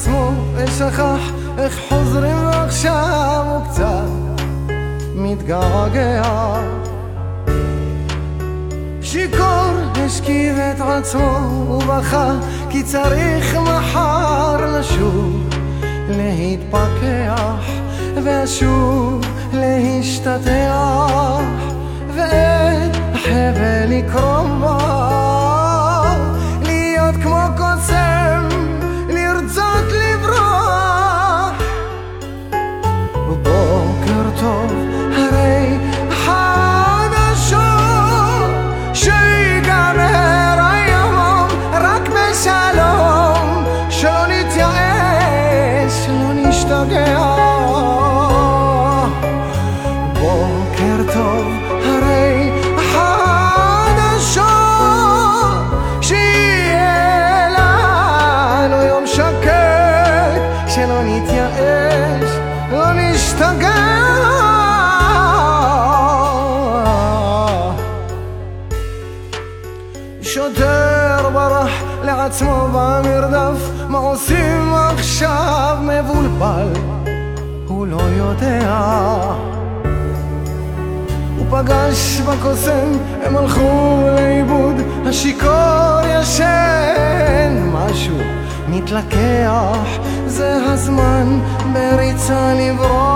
עצמו ושכח איך חוזרים ועכשיו הוא קצת מתגעגע. שיכור השכיב את עצמו ובכה כי צריך מחר לשוב להתפכח ואשוב להשתטח ואת החבל לקרוא Don't get on לעצמו במרדף מה עושים עכשיו מבולבל. הוא לא יודע. הוא פגש בקוסם הם הלכו לאיבוד השיכור ישן משהו מתלקח. זה הזמן בריצה לברוח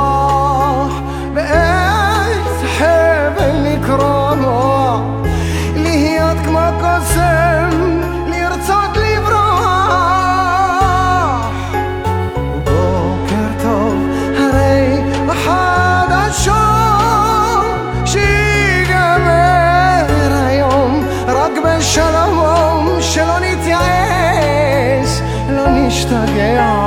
לא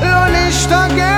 lo Lolista Gay.